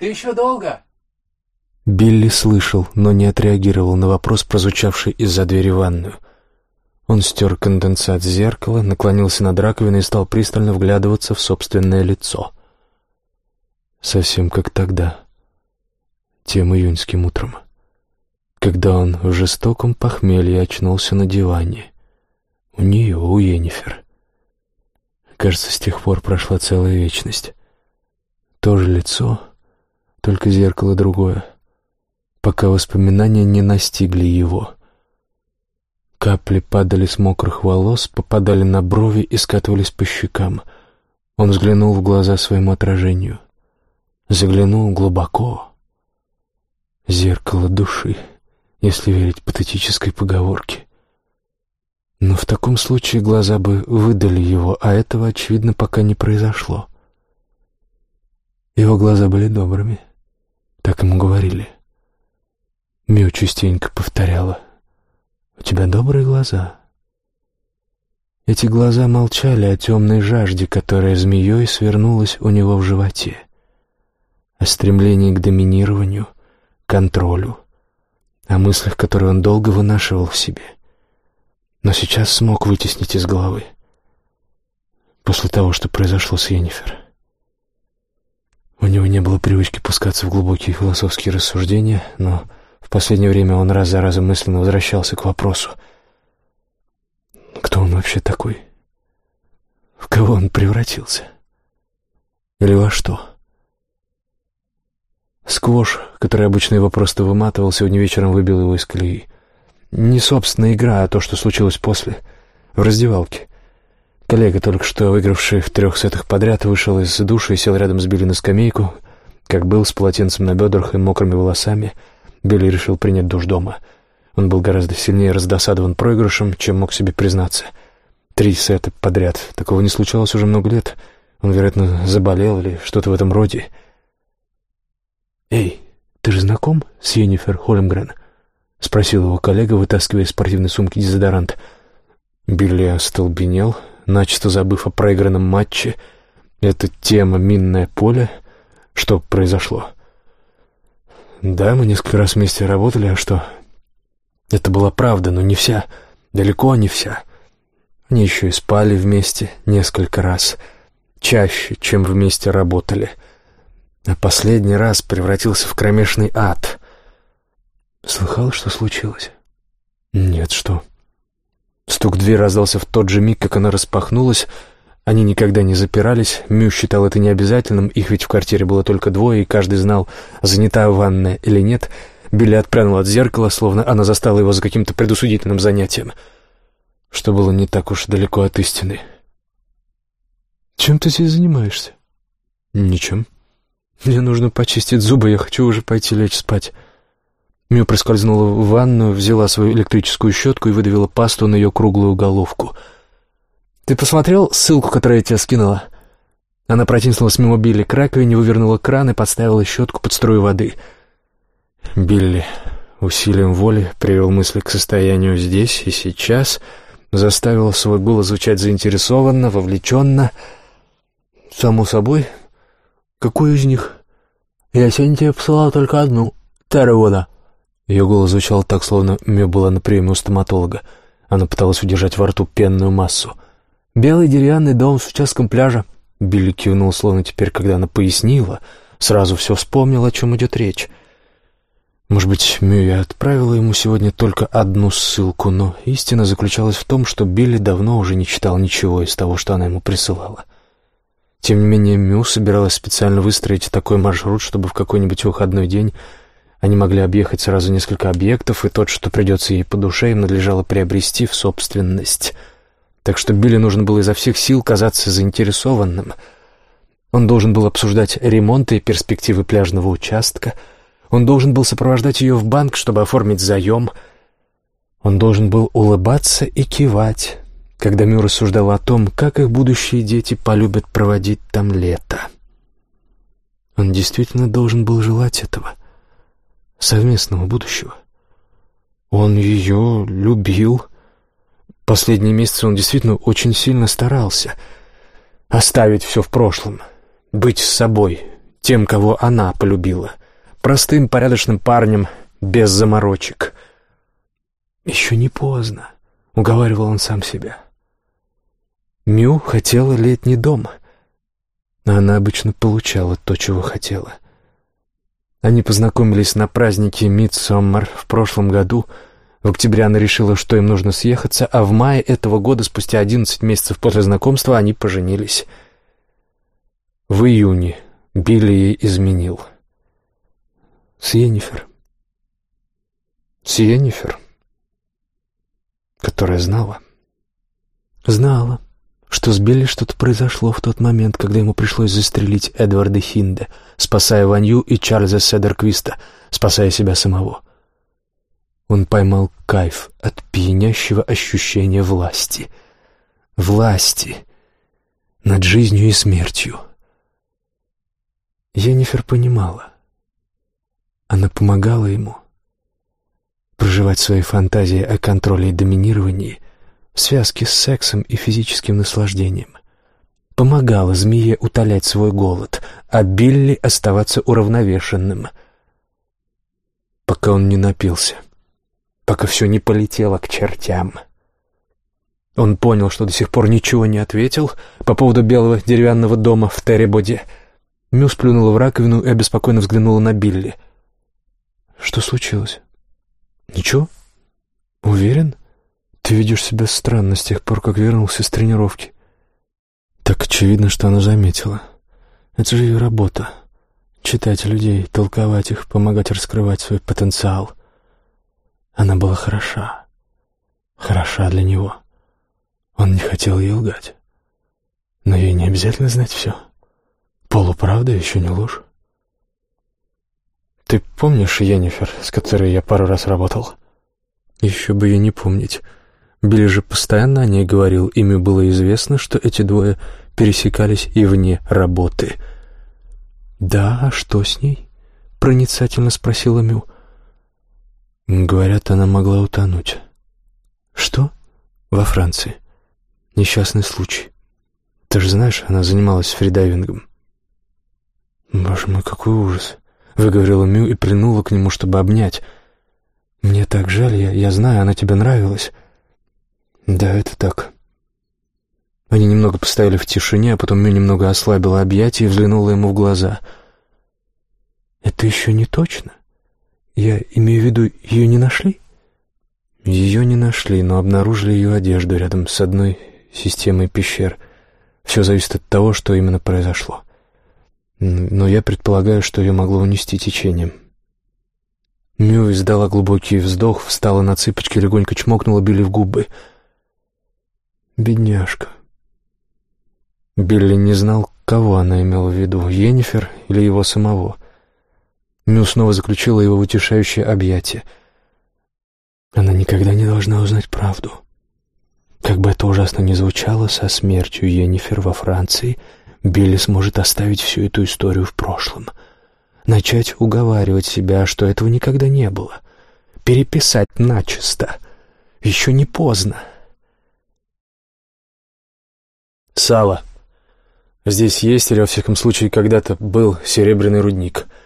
Ты еще долго?» Билли слышал, но не отреагировал на вопрос, прозвучавший из-за двери ванную. Он стер конденсат зеркала, наклонился над раковиной и стал пристально вглядываться в собственное лицо. Совсем как тогда, тем июньским утром, когда он в жестоком похмелье очнулся на диване. У нее, у Енифер. Кажется, с тех пор прошла целая вечность. То же лицо, только зеркало другое пока воспоминания не настигли его. Капли падали с мокрых волос, попадали на брови и скатывались по щекам. Он взглянул в глаза своему отражению. Заглянул глубоко. Зеркало души, если верить патетической поговорке. Но в таком случае глаза бы выдали его, а этого, очевидно, пока не произошло. Его глаза были добрыми, так ему говорили. — Мю частенько повторяла. «У тебя добрые глаза». Эти глаза молчали о темной жажде, которая змеей свернулась у него в животе, о стремлении к доминированию, контролю, о мыслях, которые он долго вынашивал в себе, но сейчас смог вытеснить из головы после того, что произошло с Йеннифер. У него не было привычки пускаться в глубокие философские рассуждения, но в последнее время он раз за разом мысленно возвращался к вопросу. Кто он вообще такой? В кого он превратился? Или во что? Сквош, который обычно его просто выматывал, сегодня вечером выбил его из колеи. Не собственная игра, а то, что случилось после, в раздевалке. Коллега, только что выигравший в трех сетах подряд, вышел из душа и сел рядом с Билли на скамейку, как был, с полотенцем на бедрах и мокрыми волосами — Билли решил принять душ дома. Он был гораздо сильнее раздосадован проигрышем, чем мог себе признаться. Три сета подряд. Такого не случалось уже много лет. Он, вероятно, заболел или что-то в этом роде. «Эй, ты же знаком с Йеннифер Холмгрен?» — спросил его коллега, вытаскивая из спортивной сумки дезодорант. Билли остолбенел, начисто забыв о проигранном матче. Эта тема «минное поле». Что произошло? Да, мы несколько раз вместе работали, а что? Это была правда, но не вся, далеко не вся. Они еще и спали вместе несколько раз, чаще, чем вместе работали. А последний раз превратился в кромешный ад. Слыхал, что случилось? Нет, что? Стук в дверь раздался в тот же миг, как она распахнулась, они никогда не запирались, Мю считал это необязательным, их ведь в квартире было только двое, и каждый знал, занята ванная или нет. Билли отпрянул от зеркала, словно она застала его за каким-то предусудительным занятием, что было не так уж далеко от истины. «Чем ты здесь занимаешься?» «Ничем. Мне нужно почистить зубы, я хочу уже пойти лечь спать». Мю проскользнула в ванную, взяла свою электрическую щетку и выдавила пасту на ее круглую головку — «Ты посмотрел ссылку, которую я тебе скинула?» Она протиснулась мимо Билли к раковине, вывернула кран и подставила щетку под струю воды. Билли усилием воли привел мысли к состоянию здесь и сейчас, заставил свой голос звучать заинтересованно, вовлеченно. «Само собой. Какой из них?» «Я сегодня тебе посылала только одну. Теревода». Ее голос звучал так, словно Мё была на приеме у стоматолога. Она пыталась удержать во рту пенную массу — Белый деревянный дом с участком пляжа. Билли кивнул, словно теперь, когда она пояснила, сразу все вспомнил, о чем идет речь. Может быть, Мюя отправила ему сегодня только одну ссылку, но истина заключалась в том, что Билли давно уже не читал ничего из того, что она ему присылала. Тем не менее, Мю собиралась специально выстроить такой маршрут, чтобы в какой-нибудь выходной день они могли объехать сразу несколько объектов, и тот, что придется ей по душе, им надлежало приобрести в собственность — так что Билли нужно было изо всех сил казаться заинтересованным. Он должен был обсуждать ремонт и перспективы пляжного участка. Он должен был сопровождать ее в банк, чтобы оформить заем. Он должен был улыбаться и кивать, когда Мю рассуждал о том, как их будущие дети полюбят проводить там лето. Он действительно должен был желать этого, совместного будущего. Он ее любил, Последние месяцы он действительно очень сильно старался оставить все в прошлом, быть с собой, тем, кого она полюбила, простым порядочным парнем, без заморочек. «Еще не поздно», — уговаривал он сам себя. Мю хотела летний дом, она обычно получала то, чего хотела. Они познакомились на празднике Мидсоммар в прошлом году — в октябре она решила, что им нужно съехаться, а в мае этого года, спустя одиннадцать месяцев после знакомства, они поженились. В июне Билли ей изменил. С Йеннифер. С Йеннифер, которая знала. Знала, что с Билли что-то произошло в тот момент, когда ему пришлось застрелить Эдварда Хинде, спасая Ванью и Чарльза Седерквиста, спасая себя самого. — он поймал кайф от пьянящего ощущения власти. Власти над жизнью и смертью. Енифер понимала. Она помогала ему проживать свои фантазии о контроле и доминировании в связке с сексом и физическим наслаждением. Помогала змее утолять свой голод, а Билли оставаться уравновешенным, пока он не напился. — пока все не полетело к чертям. Он понял, что до сих пор ничего не ответил по поводу белого деревянного дома в Террибоде. Мю сплюнула в раковину и обеспокоенно взглянула на Билли. «Что случилось?» «Ничего? Уверен? Ты видишь себя странно с тех пор, как вернулся с тренировки». Так очевидно, что она заметила. Это же ее работа. Читать людей, толковать их, помогать раскрывать свой потенциал. Она была хороша. Хороша для него. Он не хотел ей лгать. Но ей не обязательно знать все. Полуправда еще не ложь. Ты помнишь Йеннифер, с которой я пару раз работал? Еще бы ей не помнить. Билли же постоянно о ней говорил, ими было известно, что эти двое пересекались и вне работы. «Да, а что с ней?» — проницательно спросила Мю. Говорят, она могла утонуть. Что? Во Франции. Несчастный случай. Ты же знаешь, она занималась фридайвингом. Боже мой, какой ужас. Выговорила Мю и принула к нему, чтобы обнять. Мне так жаль, я, я знаю, она тебе нравилась. Да, это так. Они немного постояли в тишине, а потом Мю немного ослабила объятия и взглянула ему в глаза. «Это еще не точно?» Я имею в виду, ее не нашли? Ее не нашли, но обнаружили ее одежду рядом с одной системой пещер. Все зависит от того, что именно произошло. Но я предполагаю, что ее могло унести течением. Мю издала глубокий вздох, встала на цыпочки, легонько чмокнула Билли в губы. «Бедняжка». Билли не знал, кого она имела в виду, Йеннифер или его самого. Мю снова заключила его в утешающее объятие. Она никогда не должна узнать правду. Как бы это ужасно ни звучало, со смертью Йеннифер во Франции Билли сможет оставить всю эту историю в прошлом. Начать уговаривать себя, что этого никогда не было. Переписать начисто. Еще не поздно. Сало. Здесь есть, или, во всяком случае, когда-то был серебряный рудник —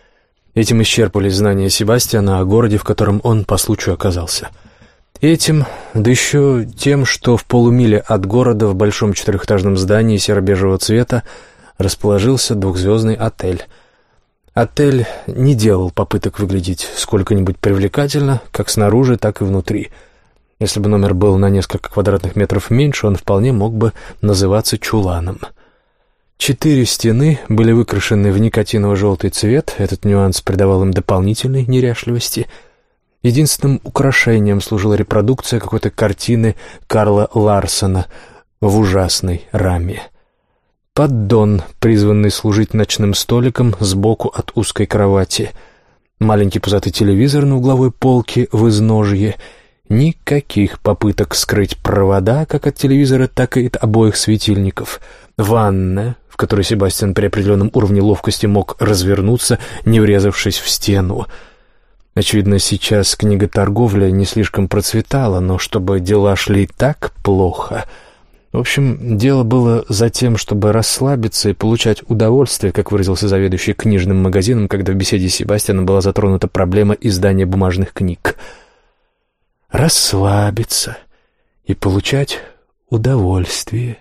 Этим исчерпались знания Себастьяна о городе, в котором он по случаю оказался. Этим, да еще тем, что в полумиле от города в большом четырехэтажном здании серо-бежевого цвета расположился двухзвездный отель. Отель не делал попыток выглядеть сколько-нибудь привлекательно, как снаружи, так и внутри. Если бы номер был на несколько квадратных метров меньше, он вполне мог бы называться чуланом — Четыре стены были выкрашены в никотиново-желтый цвет, этот нюанс придавал им дополнительной неряшливости. Единственным украшением служила репродукция какой-то картины Карла Ларсона в ужасной раме. Поддон, призванный служить ночным столиком сбоку от узкой кровати. Маленький пузатый телевизор на угловой полке в изножье. Никаких попыток скрыть провода как от телевизора, так и от обоих светильников. Ванная, в которой Себастьян при определенном уровне ловкости мог развернуться, не врезавшись в стену. Очевидно, сейчас книготорговля не слишком процветала, но чтобы дела шли так плохо, В общем, дело было за тем, чтобы расслабиться и получать удовольствие, как выразился заведующий книжным магазином, когда в беседе с Себастьяном была затронута проблема издания бумажных книг. Расслабиться и получать удовольствие.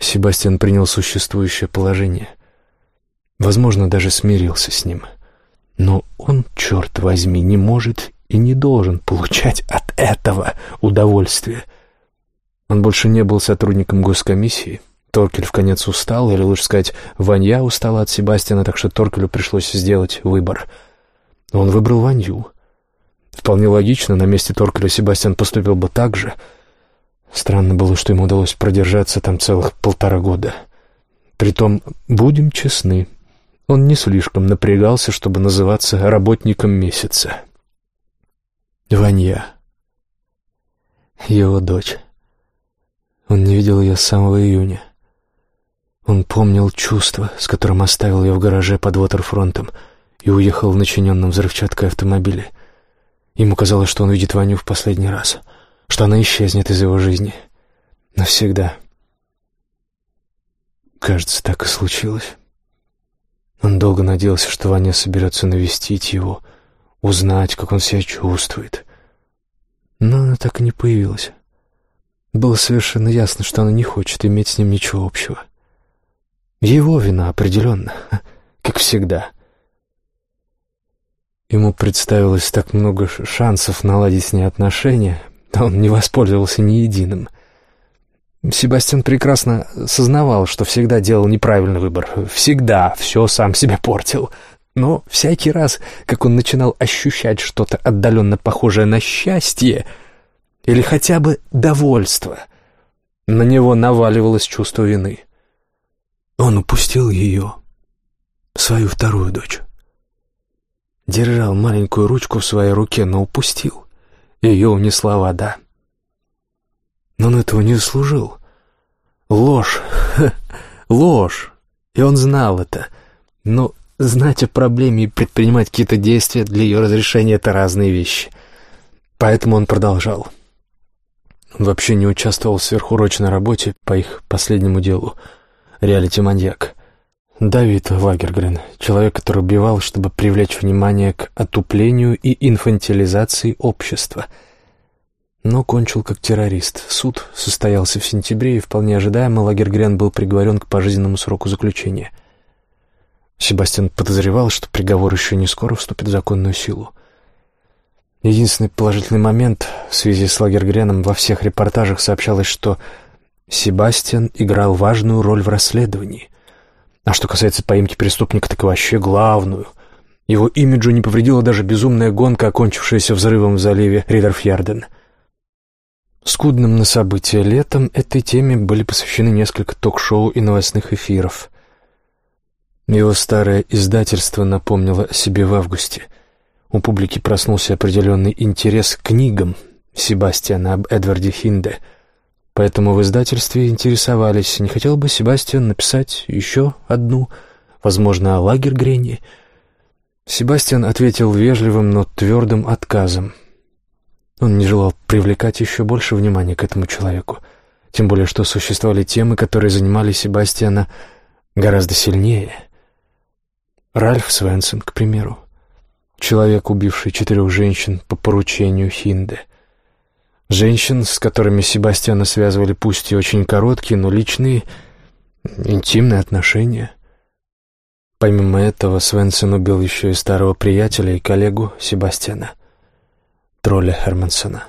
Себастьян принял существующее положение. Возможно, даже смирился с ним. Но он, черт возьми, не может и не должен получать от этого удовольствие — он больше не был сотрудником госкомиссии. Торкель в конец устал, или лучше сказать, Ванья устала от Себастьяна, так что Торкелю пришлось сделать выбор. Он выбрал Ванью. Вполне логично, на месте Торкеля Себастьян поступил бы так же. Странно было, что ему удалось продержаться там целых полтора года. Притом, будем честны, он не слишком напрягался, чтобы называться работником месяца. Ванья. Его дочь. Он не видел ее с самого июня. Он помнил чувство, с которым оставил ее в гараже под Уотерфронтом и уехал в начиненном взрывчаткой автомобиле. Ему казалось, что он видит Ваню в последний раз, что она исчезнет из его жизни. Навсегда. Кажется, так и случилось. Он долго надеялся, что Ваня соберется навестить его, узнать, как он себя чувствует. Но она так и не появилась. Было совершенно ясно, что она не хочет иметь с ним ничего общего. Его вина определенно, как всегда. Ему представилось так много шансов наладить с ней отношения, а он не воспользовался ни единым. Себастьян прекрасно сознавал, что всегда делал неправильный выбор, всегда все сам себя портил. Но всякий раз, как он начинал ощущать что-то отдаленно похожее на счастье — или хотя бы довольство. На него наваливалось чувство вины. Он упустил ее, свою вторую дочь. Держал маленькую ручку в своей руке, но упустил. Ее унесла вода. Но он этого не заслужил. Ложь, ложь. И он знал это. Но знать о проблеме и предпринимать какие-то действия для ее разрешения — это разные вещи. Поэтому он продолжал. — он вообще не участвовал в сверхурочной работе по их последнему делу. Реалити-маньяк. Давид Лагергрен, человек, который убивал, чтобы привлечь внимание к отуплению и инфантилизации общества. Но кончил как террорист. Суд состоялся в сентябре, и вполне ожидаемо Лагергрен был приговорен к пожизненному сроку заключения. Себастьян подозревал, что приговор еще не скоро вступит в законную силу. Единственный положительный момент в связи с Лагергреном во всех репортажах сообщалось, что Себастьян играл важную роль в расследовании. А что касается поимки преступника, так вообще главную. Его имиджу не повредила даже безумная гонка, окончившаяся взрывом в заливе Ридерфьярден. Скудным на события летом этой теме были посвящены несколько ток-шоу и новостных эфиров. Его старое издательство напомнило о себе в августе — у публики проснулся определенный интерес к книгам Себастьяна об Эдварде Хинде, поэтому в издательстве интересовались, не хотел бы Себастьян написать еще одну, возможно, о Лагергрене. Себастьян ответил вежливым, но твердым отказом. Он не желал привлекать еще больше внимания к этому человеку, тем более что существовали темы, которые занимали Себастьяна гораздо сильнее. Ральф Свенсон, к примеру. Человек, убивший четырех женщин по поручению Хинде. Женщин, с которыми Себастьяна связывали пусть и очень короткие, но личные, интимные отношения. Помимо этого, Свенсон убил еще и старого приятеля и коллегу Себастьяна, тролля Хермансона.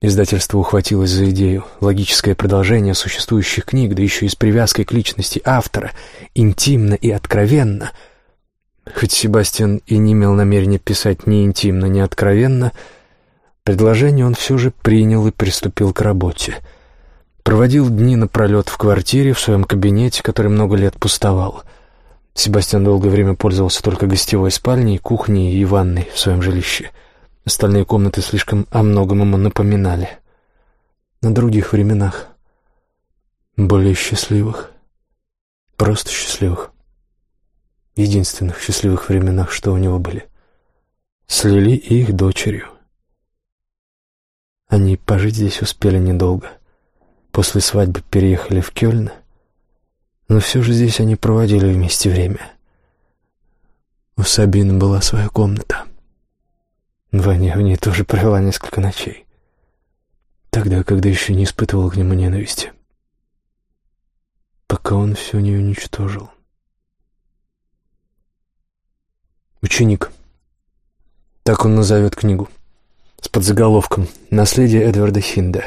Издательство ухватилось за идею. Логическое продолжение существующих книг, да еще и с привязкой к личности автора, интимно и откровенно — Хоть Себастьян и не имел намерения писать ни интимно, ни откровенно, предложение он все же принял и приступил к работе. Проводил дни напролет в квартире, в своем кабинете, который много лет пустовал. Себастьян долгое время пользовался только гостевой спальней, кухней и ванной в своем жилище. Остальные комнаты слишком о многом ему напоминали. На других временах. Более счастливых. Просто счастливых единственных счастливых временах, что у него были, с Лили и их дочерью. Они пожить здесь успели недолго. После свадьбы переехали в Кёльн, но все же здесь они проводили вместе время. У Сабины была своя комната. Ваня в ней тоже провела несколько ночей. Тогда, когда еще не испытывал к нему ненависти. Пока он все не уничтожил. Ученик. Так он назовет книгу. С подзаголовком «Наследие Эдварда Хинда».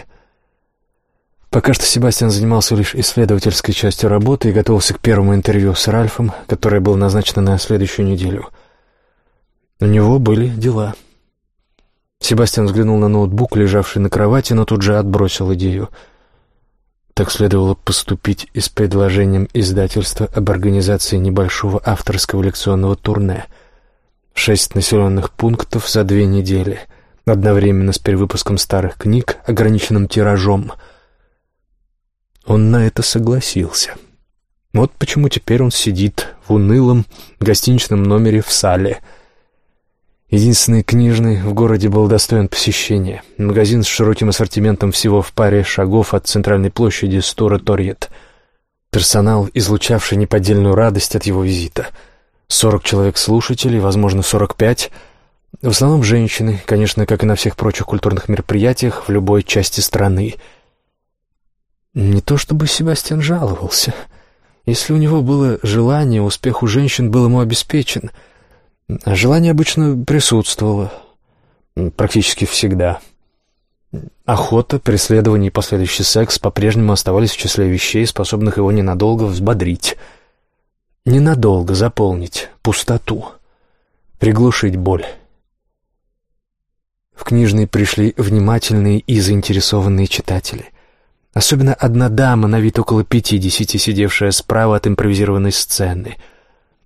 Пока что Себастьян занимался лишь исследовательской частью работы и готовился к первому интервью с Ральфом, которое было назначено на следующую неделю. У него были дела. Себастьян взглянул на ноутбук, лежавший на кровати, но тут же отбросил идею. Так следовало поступить и с предложением издательства об организации небольшого авторского лекционного турне. Шесть населенных пунктов за две недели, одновременно с перевыпуском старых книг, ограниченным тиражом. Он на это согласился. Вот почему теперь он сидит в унылом гостиничном номере в сале — Единственный книжный в городе был достоин посещения. Магазин с широким ассортиментом всего в паре шагов от центральной площади Стора Торьет. Персонал, излучавший неподдельную радость от его визита. Сорок человек-слушателей, возможно, сорок пять. В основном женщины, конечно, как и на всех прочих культурных мероприятиях в любой части страны. Не то чтобы Себастьян жаловался. Если у него было желание, успех у женщин был ему обеспечен — Желание обычно присутствовало. Практически всегда. Охота, преследование и последующий секс по-прежнему оставались в числе вещей, способных его ненадолго взбодрить. Ненадолго заполнить пустоту. Приглушить боль. В книжный пришли внимательные и заинтересованные читатели. Особенно одна дама, на вид около пятидесяти, сидевшая справа от импровизированной сцены —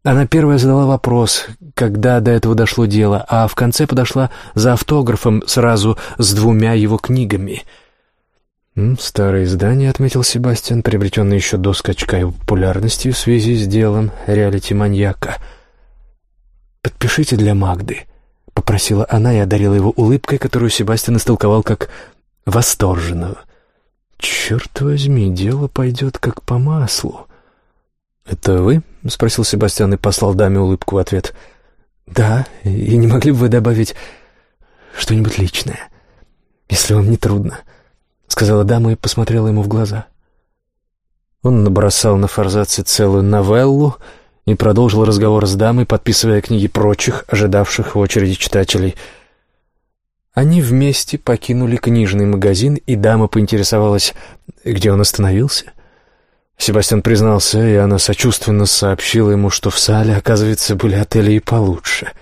она первая задала вопрос, когда до этого дошло дело, а в конце подошла за автографом сразу с двумя его книгами. «Старое издание», — отметил Себастьян, приобретенное еще до скачка его популярности в связи с делом реалити-маньяка. «Подпишите для Магды», — попросила она и одарила его улыбкой, которую Себастьян истолковал как восторженную. «Черт возьми, дело пойдет как по маслу». «Это вы?» — спросил Себастьян и послал даме улыбку в ответ. «Да, и не могли бы вы добавить что-нибудь личное, если вам не трудно?» — сказала дама и посмотрела ему в глаза. Он набросал на форзаце целую новеллу и продолжил разговор с дамой, подписывая книги прочих, ожидавших в очереди читателей. Они вместе покинули книжный магазин, и дама поинтересовалась, где он остановился. Себастьян признался, и она сочувственно сообщила ему, что в Сале, оказывается, были отели и получше.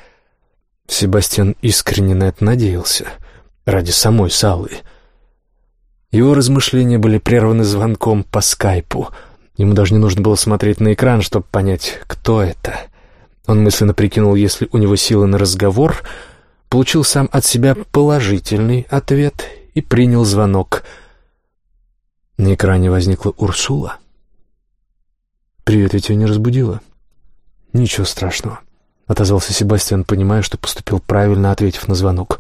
Себастьян искренне на это надеялся, ради самой Салы. Его размышления были прерваны звонком по скайпу. Ему даже не нужно было смотреть на экран, чтобы понять, кто это. Он мысленно прикинул, если у него силы на разговор, получил сам от себя положительный ответ и принял звонок. На экране возникла Урсула — «Привет, я тебя не разбудила?» «Ничего страшного», — отозвался Себастьян, понимая, что поступил правильно, ответив на звонок.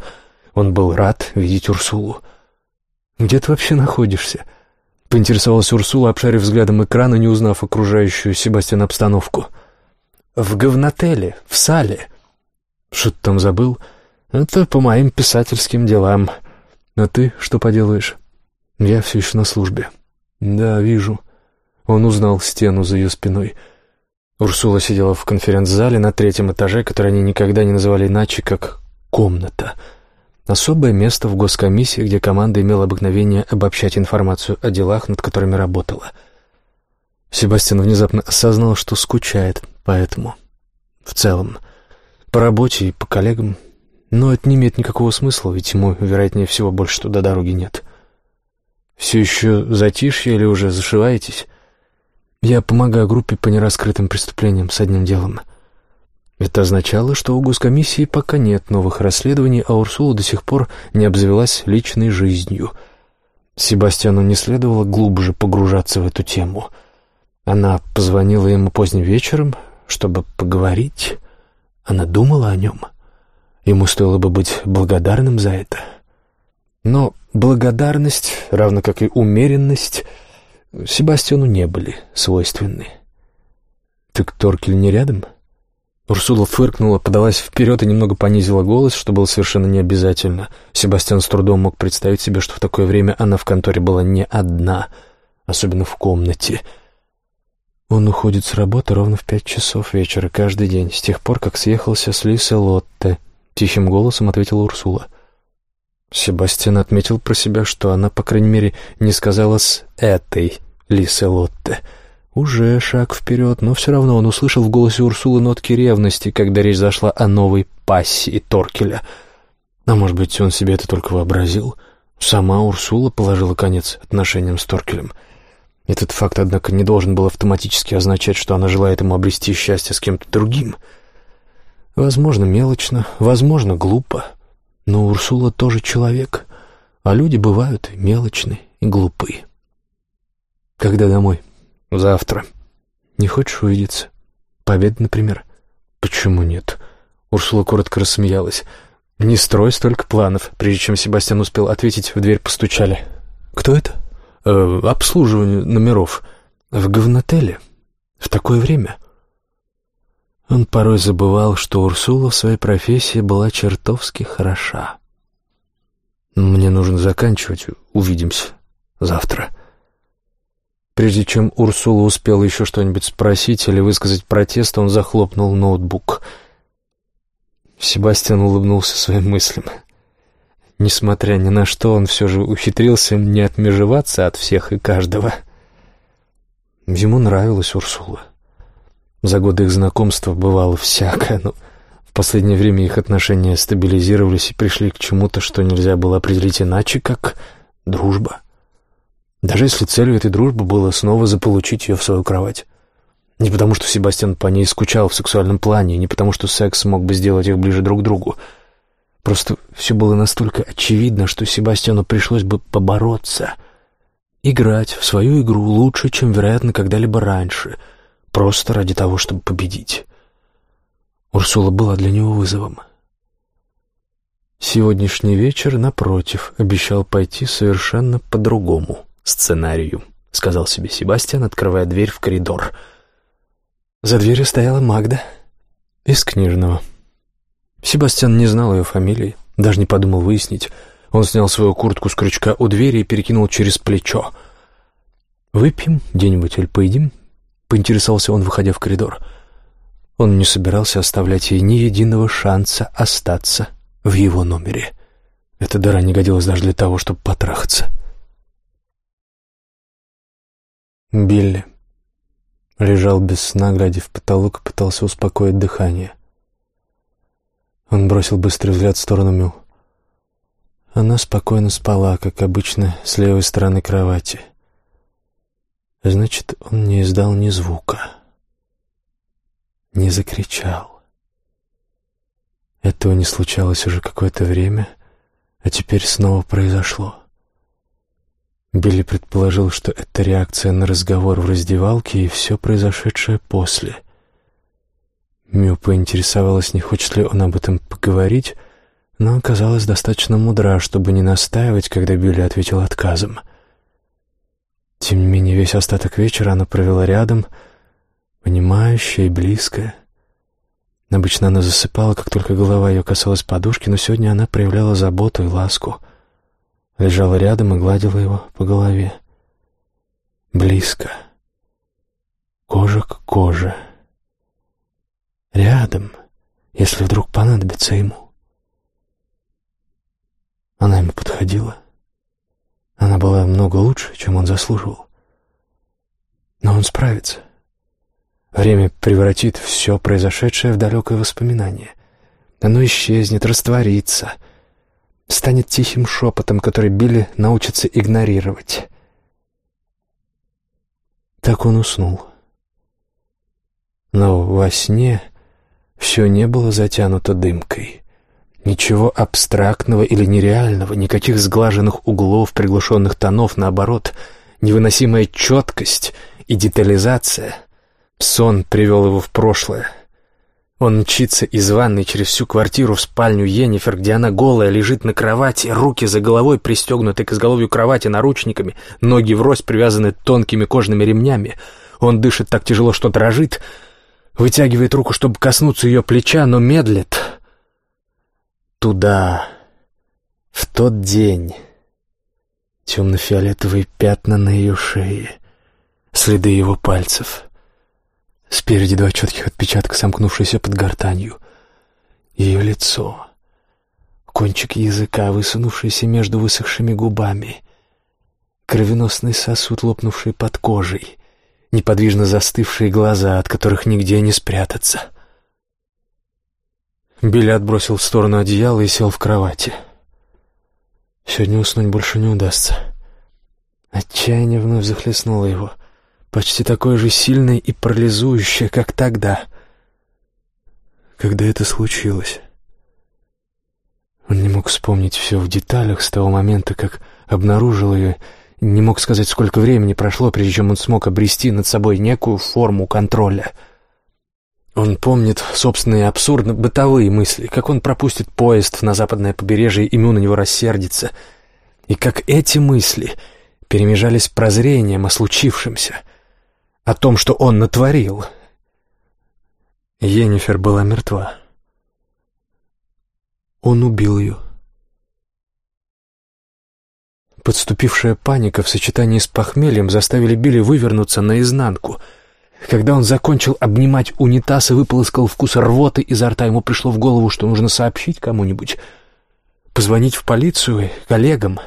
Он был рад видеть Урсулу. «Где ты вообще находишься?» — поинтересовалась Урсула, обшарив взглядом экрана, не узнав окружающую Себастьян обстановку. «В говнотеле, в сале». «Что ты там забыл?» «Это по моим писательским делам. А ты что поделаешь?» «Я все еще на службе». «Да, вижу». Он узнал стену за ее спиной. Урсула сидела в конференц-зале на третьем этаже, который они никогда не называли иначе, как «комната». Особое место в госкомиссии, где команда имела обыкновение обобщать информацию о делах, над которыми работала. Себастьян внезапно осознал, что скучает по этому. В целом. По работе и по коллегам. Но это не имеет никакого смысла, ведь ему, вероятнее всего, больше туда дороги нет. «Все еще затишье или уже зашиваетесь?» Я помогаю группе по нераскрытым преступлениям с одним делом. Это означало, что у госкомиссии пока нет новых расследований, а Урсула до сих пор не обзавелась личной жизнью. Себастьяну не следовало глубже погружаться в эту тему. Она позвонила ему поздним вечером, чтобы поговорить. Она думала о нем. Ему стоило бы быть благодарным за это. Но благодарность, равно как и умеренность, Себастьяну не были свойственны. «Так Торкель не рядом?» Урсула фыркнула, подалась вперед и немного понизила голос, что было совершенно необязательно. Себастьян с трудом мог представить себе, что в такое время она в конторе была не одна, особенно в комнате. Он уходит с работы ровно в пять часов вечера каждый день, с тех пор, как съехался с Лисой Лотте. Тихим голосом ответила Урсула. Себастьян отметил про себя, что она, по крайней мере, не сказала с этой Лисой Лотте — уже шаг вперед, но все равно он услышал в голосе Урсулы нотки ревности, когда речь зашла о новой пассии Торкеля. А может быть, он себе это только вообразил? Сама Урсула положила конец отношениям с Торкелем. Этот факт, однако, не должен был автоматически означать, что она желает ему обрести счастье с кем-то другим. Возможно, мелочно, возможно, глупо. Но Урсула тоже человек, а люди бывают мелочны и глупы. «Когда домой?» Завтра. Не хочешь увидеться? Победа, например? Почему нет? Урсула коротко рассмеялась. Не строй столько планов. Прежде чем Себастьян успел ответить, в дверь постучали. Кто это? Э, обслуживание номеров. В говнотеле. В такое время. Он порой забывал, что Урсула в своей профессии была чертовски хороша. «Мне нужно заканчивать. Увидимся. Завтра». Прежде чем Урсула успела еще что-нибудь спросить или высказать протест, он захлопнул ноутбук. Себастьян улыбнулся своим мыслям. Несмотря ни на что, он все же ухитрился не отмежеваться от всех и каждого. Ему нравилась Урсула. За годы их знакомства бывало всякое, но в последнее время их отношения стабилизировались и пришли к чему-то, что нельзя было определить иначе, как дружба. Даже если целью этой дружбы было снова заполучить ее в свою кровать. Не потому, что Себастьян по ней скучал в сексуальном плане, не потому, что секс мог бы сделать их ближе друг к другу. Просто все было настолько очевидно, что Себастьяну пришлось бы побороться. Играть в свою игру лучше, чем, вероятно, когда-либо раньше. Просто ради того, чтобы победить. Урсула была для него вызовом. Сегодняшний вечер, напротив, обещал пойти совершенно по-другому сценарию», — сказал себе Себастьян, открывая дверь в коридор. За дверью стояла Магда из книжного. Себастьян не знал ее фамилии, даже не подумал выяснить. Он снял свою куртку с крючка у двери и перекинул через плечо. «Выпьем где-нибудь или поедим?» — поинтересовался он, выходя в коридор. Он не собирался оставлять ей ни единого шанса остаться в его номере. Эта дыра не годилась даже для того, чтобы потрахаться. Билли лежал без сна, глядя в потолок, и пытался успокоить дыхание. Он бросил быстрый взгляд в сторону Мю. Она спокойно спала, как обычно, с левой стороны кровати. Значит, он не издал ни звука, не закричал. Этого не случалось уже какое-то время, а теперь снова произошло. Билли предположил, что это реакция на разговор в раздевалке и все произошедшее после. Мю поинтересовалась, не хочет ли он об этом поговорить, но оказалась достаточно мудра, чтобы не настаивать, когда Билли ответил отказом. Тем не менее, весь остаток вечера она провела рядом, понимающая и близкая. Обычно она засыпала, как только голова ее касалась подушки, но сегодня она проявляла заботу и ласку — лежала рядом и гладила его по голове. Близко. Кожа к коже. Рядом, если вдруг понадобится ему. Она ему подходила. Она была много лучше, чем он заслуживал. Но он справится. Время превратит все произошедшее в далекое воспоминание. Оно исчезнет, растворится — станет тихим шепотом, который Билли научится игнорировать. Так он уснул. Но во сне все не было затянуто дымкой. Ничего абстрактного или нереального, никаких сглаженных углов, приглушенных тонов, наоборот, невыносимая четкость и детализация. Сон привел его в прошлое. Он мчится из ванной через всю квартиру в спальню Енифер, где она голая, лежит на кровати, руки за головой пристегнуты к изголовью кровати наручниками, ноги врозь привязаны тонкими кожными ремнями. Он дышит так тяжело, что дрожит, вытягивает руку, чтобы коснуться ее плеча, но медлит. Туда, в тот день, темно-фиолетовые пятна на ее шее, следы его пальцев — Спереди два четких отпечатка, сомкнувшиеся под гортанью. Ее лицо. Кончик языка, высунувшийся между высохшими губами. Кровеносный сосуд, лопнувший под кожей. Неподвижно застывшие глаза, от которых нигде не спрятаться. Билли отбросил в сторону одеяло и сел в кровати. Сегодня уснуть больше не удастся. Отчаяние вновь захлестнуло его — почти такое же сильное и парализующее, как тогда, когда это случилось. Он не мог вспомнить все в деталях с того момента, как обнаружил ее, не мог сказать, сколько времени прошло, прежде чем он смог обрести над собой некую форму контроля. Он помнит собственные абсурдно-бытовые мысли, как он пропустит поезд на западное побережье, и Мю на него рассердится, и как эти мысли перемежались прозрением о случившемся — о том, что он натворил. Енифер была мертва. Он убил ее. Подступившая паника в сочетании с похмельем заставили Билли вывернуться наизнанку. Когда он закончил обнимать унитаз и выполоскал вкус рвоты изо рта, ему пришло в голову, что нужно сообщить кому-нибудь, позвонить в полицию, коллегам,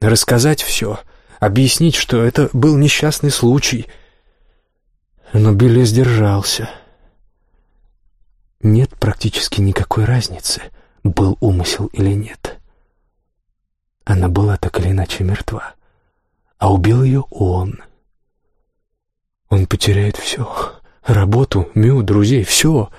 рассказать все, объяснить, что это был несчастный случай — но Билли сдержался. Нет практически никакой разницы, был умысел или нет. Она была так или иначе мертва, а убил ее он. Он потеряет все — работу, Мю, друзей, все.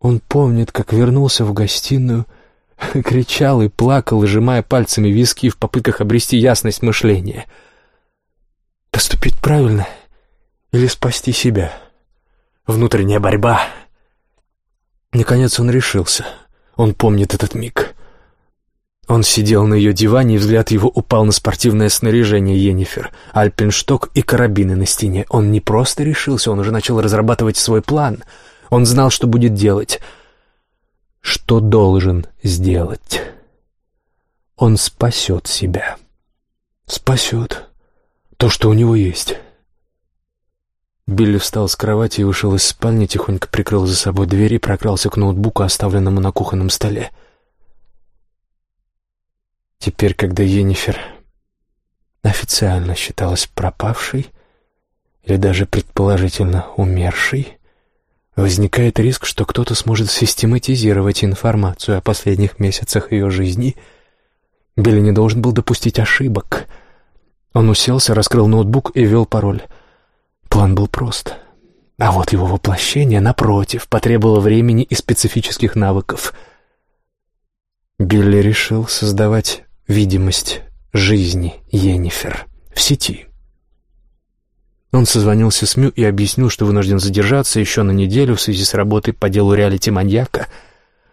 Он помнит, как вернулся в гостиную, кричал и плакал, сжимая пальцами виски в попытках обрести ясность мышления. Поступить правильно — или спасти себя. Внутренняя борьба. Наконец он решился. Он помнит этот миг. Он сидел на ее диване, и взгляд его упал на спортивное снаряжение Енифер, альпиншток и карабины на стене. Он не просто решился, он уже начал разрабатывать свой план. Он знал, что будет делать. Что должен сделать. Он спасет себя. Спасет то, что у него есть. Билли встал с кровати и вышел из спальни, тихонько прикрыл за собой дверь и прокрался к ноутбуку, оставленному на кухонном столе. Теперь, когда Енифер официально считалась пропавшей или даже предположительно умершей, возникает риск, что кто-то сможет систематизировать информацию о последних месяцах ее жизни. Билли не должен был допустить ошибок. Он уселся, раскрыл ноутбук и ввел пароль — План был прост. А вот его воплощение, напротив, потребовало времени и специфических навыков. Билли решил создавать видимость жизни Йеннифер в сети. Он созвонился с Мю и объяснил, что вынужден задержаться еще на неделю в связи с работой по делу реалити-маньяка.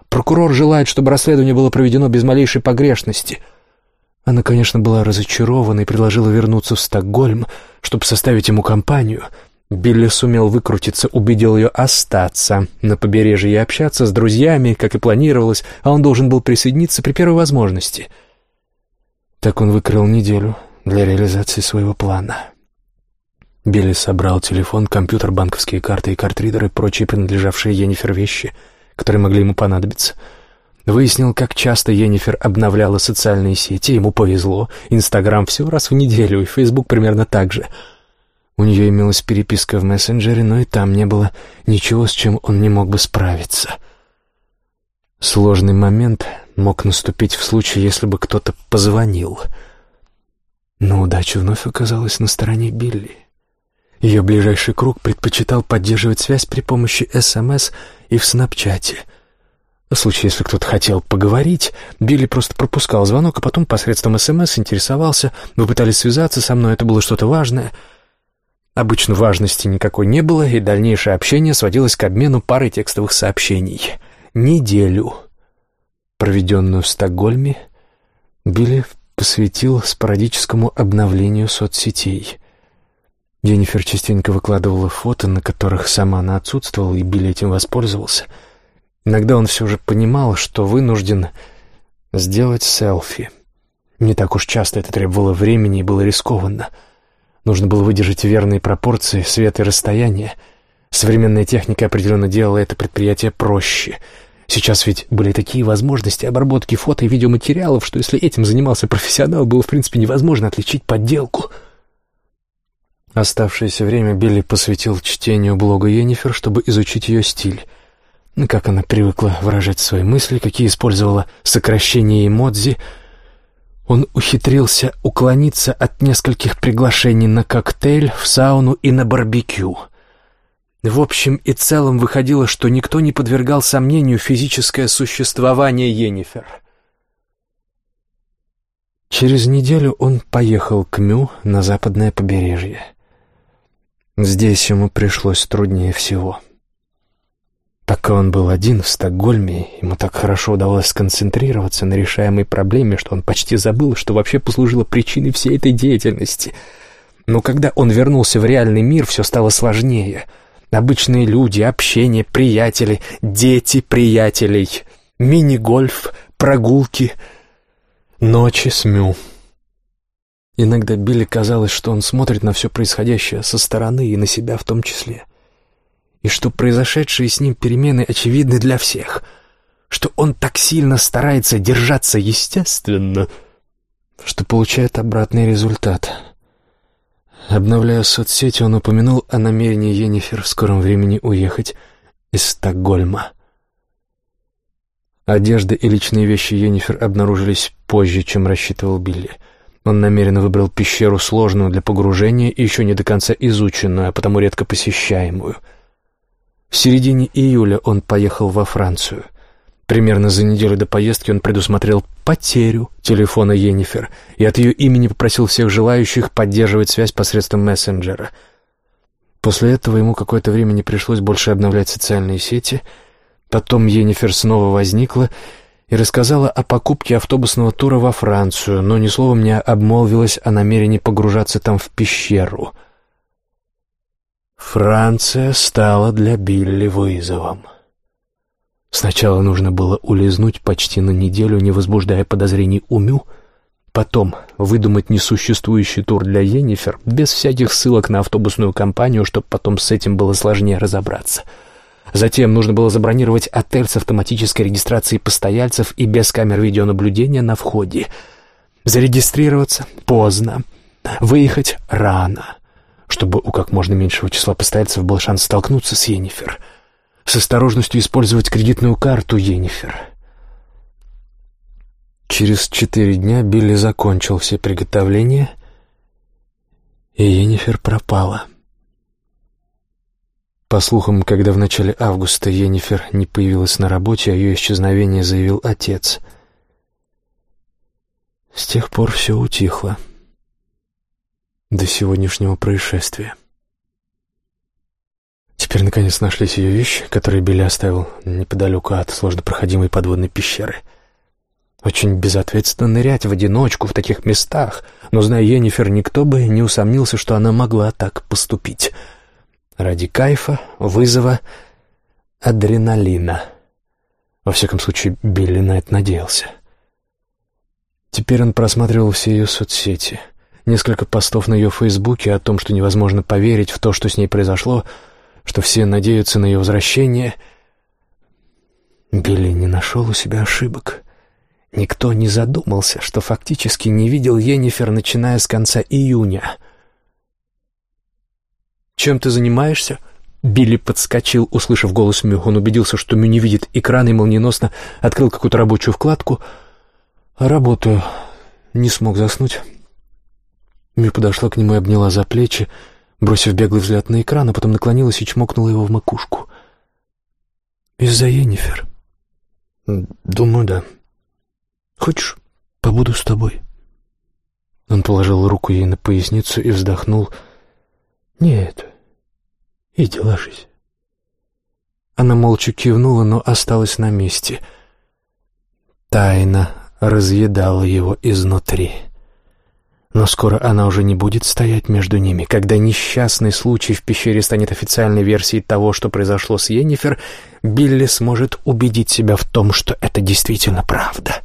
Прокурор желает, чтобы расследование было проведено без малейшей погрешности — она, конечно, была разочарована и предложила вернуться в Стокгольм, чтобы составить ему компанию. Билли сумел выкрутиться, убедил ее остаться на побережье и общаться с друзьями, как и планировалось, а он должен был присоединиться при первой возможности. Так он выкрыл неделю для реализации своего плана. Билли собрал телефон, компьютер, банковские карты и картридеры, прочие принадлежавшие Енифер вещи, которые могли ему понадобиться — Выяснил, как часто Енифер обновляла социальные сети, ему повезло. Инстаграм всего раз в неделю, и Фейсбук примерно так же. У нее имелась переписка в мессенджере, но и там не было ничего, с чем он не мог бы справиться. Сложный момент мог наступить в случае, если бы кто-то позвонил. Но удача вновь оказалась на стороне Билли. Ее ближайший круг предпочитал поддерживать связь при помощи СМС и в Снапчате — в случае, если кто-то хотел поговорить, Билли просто пропускал звонок, а потом посредством СМС интересовался, вы пытались связаться со мной, это было что-то важное. Обычно важности никакой не было, и дальнейшее общение сводилось к обмену парой текстовых сообщений. Неделю, проведенную в Стокгольме, Билли посвятил спорадическому обновлению соцсетей. Дженнифер частенько выкладывала фото, на которых сама она отсутствовала, и Билли этим воспользовался. Иногда он все же понимал, что вынужден сделать селфи. Не так уж часто это требовало времени и было рискованно. Нужно было выдержать верные пропорции света и расстояния. Современная техника определенно делала это предприятие проще. Сейчас ведь были такие возможности обработки фото и видеоматериалов, что если этим занимался профессионал, было в принципе невозможно отличить подделку — Оставшееся время Билли посвятил чтению блога Йеннифер, чтобы изучить ее стиль. Как она привыкла выражать свои мысли, какие использовала сокращения эмодзи. Он ухитрился уклониться от нескольких приглашений на коктейль, в сауну и на барбекю. В общем и целом выходило, что никто не подвергал сомнению физическое существование Йеннифер. Через неделю он поехал к Мю на западное побережье. Здесь ему пришлось труднее всего. Пока он был один в Стокгольме, ему так хорошо удалось сконцентрироваться на решаемой проблеме, что он почти забыл, что вообще послужило причиной всей этой деятельности. Но когда он вернулся в реальный мир, все стало сложнее. Обычные люди, общение, приятели, дети приятелей, мини-гольф, прогулки, ночи с Мю. Иногда Билли казалось, что он смотрит на все происходящее со стороны и на себя в том числе. И что произошедшие с ним перемены очевидны для всех. Что он так сильно старается держаться естественно, что получает обратный результат. Обновляя соцсети, он упомянул о намерении Йеннифер в скором времени уехать из Стокгольма. Одежда и личные вещи Йеннифер обнаружились позже, чем рассчитывал Билли — он намеренно выбрал пещеру сложную для погружения и еще не до конца изученную, а потому редко посещаемую. В середине июля он поехал во Францию. Примерно за неделю до поездки он предусмотрел потерю телефона Йеннифер и от ее имени попросил всех желающих поддерживать связь посредством мессенджера. После этого ему какое-то время не пришлось больше обновлять социальные сети. Потом Йеннифер снова возникла, и рассказала о покупке автобусного тура во Францию, но ни словом не обмолвилась о намерении погружаться там в пещеру. Франция стала для Билли вызовом. Сначала нужно было улизнуть почти на неделю, не возбуждая подозрений у Мю, потом выдумать несуществующий тур для Йеннифер без всяких ссылок на автобусную компанию, чтобы потом с этим было сложнее разобраться — Затем нужно было забронировать отель с автоматической регистрацией постояльцев и без камер видеонаблюдения на входе. Зарегистрироваться поздно, выехать рано, чтобы у как можно меньшего числа постояльцев был шанс столкнуться с Йеннифер. С осторожностью использовать кредитную карту Йеннифер. Через четыре дня Билли закончил все приготовления, и Йеннифер пропала. — по слухам, когда в начале августа Йеннифер не появилась на работе, о ее исчезновении заявил отец. С тех пор все утихло. До сегодняшнего происшествия. Теперь, наконец, нашлись ее вещи, которые Билли оставил неподалеку от сложнопроходимой подводной пещеры. Очень безответственно нырять в одиночку в таких местах, но, зная Йеннифер, никто бы не усомнился, что она могла так поступить — Ради кайфа, вызова, адреналина. Во всяком случае, Билли на это надеялся. Теперь он просматривал все ее соцсети. Несколько постов на ее фейсбуке о том, что невозможно поверить в то, что с ней произошло, что все надеются на ее возвращение. Билли не нашел у себя ошибок. Никто не задумался, что фактически не видел Йеннифер, начиная с конца июня — «Чем ты занимаешься?» Билли подскочил, услышав голос Мю. Он убедился, что Мю не видит экрана и молниеносно открыл какую-то рабочую вкладку. «Работаю. Не смог заснуть». Мю подошла к нему и обняла за плечи, бросив беглый взгляд на экран, а потом наклонилась и чмокнула его в макушку. «Из-за Енифер?» «Думаю, да. Хочешь, побуду с тобой?» Он положил руку ей на поясницу и вздохнул — «Нет, иди ложись». Она молча кивнула, но осталась на месте. Тайна разъедала его изнутри. Но скоро она уже не будет стоять между ними. Когда несчастный случай в пещере станет официальной версией того, что произошло с Йеннифер, Билли сможет убедить себя в том, что это действительно правда.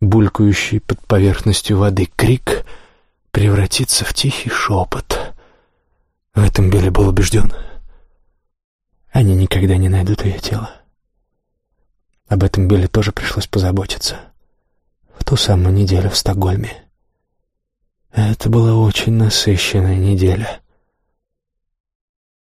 Булькающий под поверхностью воды крик превратится в тихий шепот. В этом Билли был убежден. Они никогда не найдут ее тело. Об этом Билли тоже пришлось позаботиться. В ту самую неделю в Стокгольме. Это была очень насыщенная неделя.